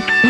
Mm-hmm.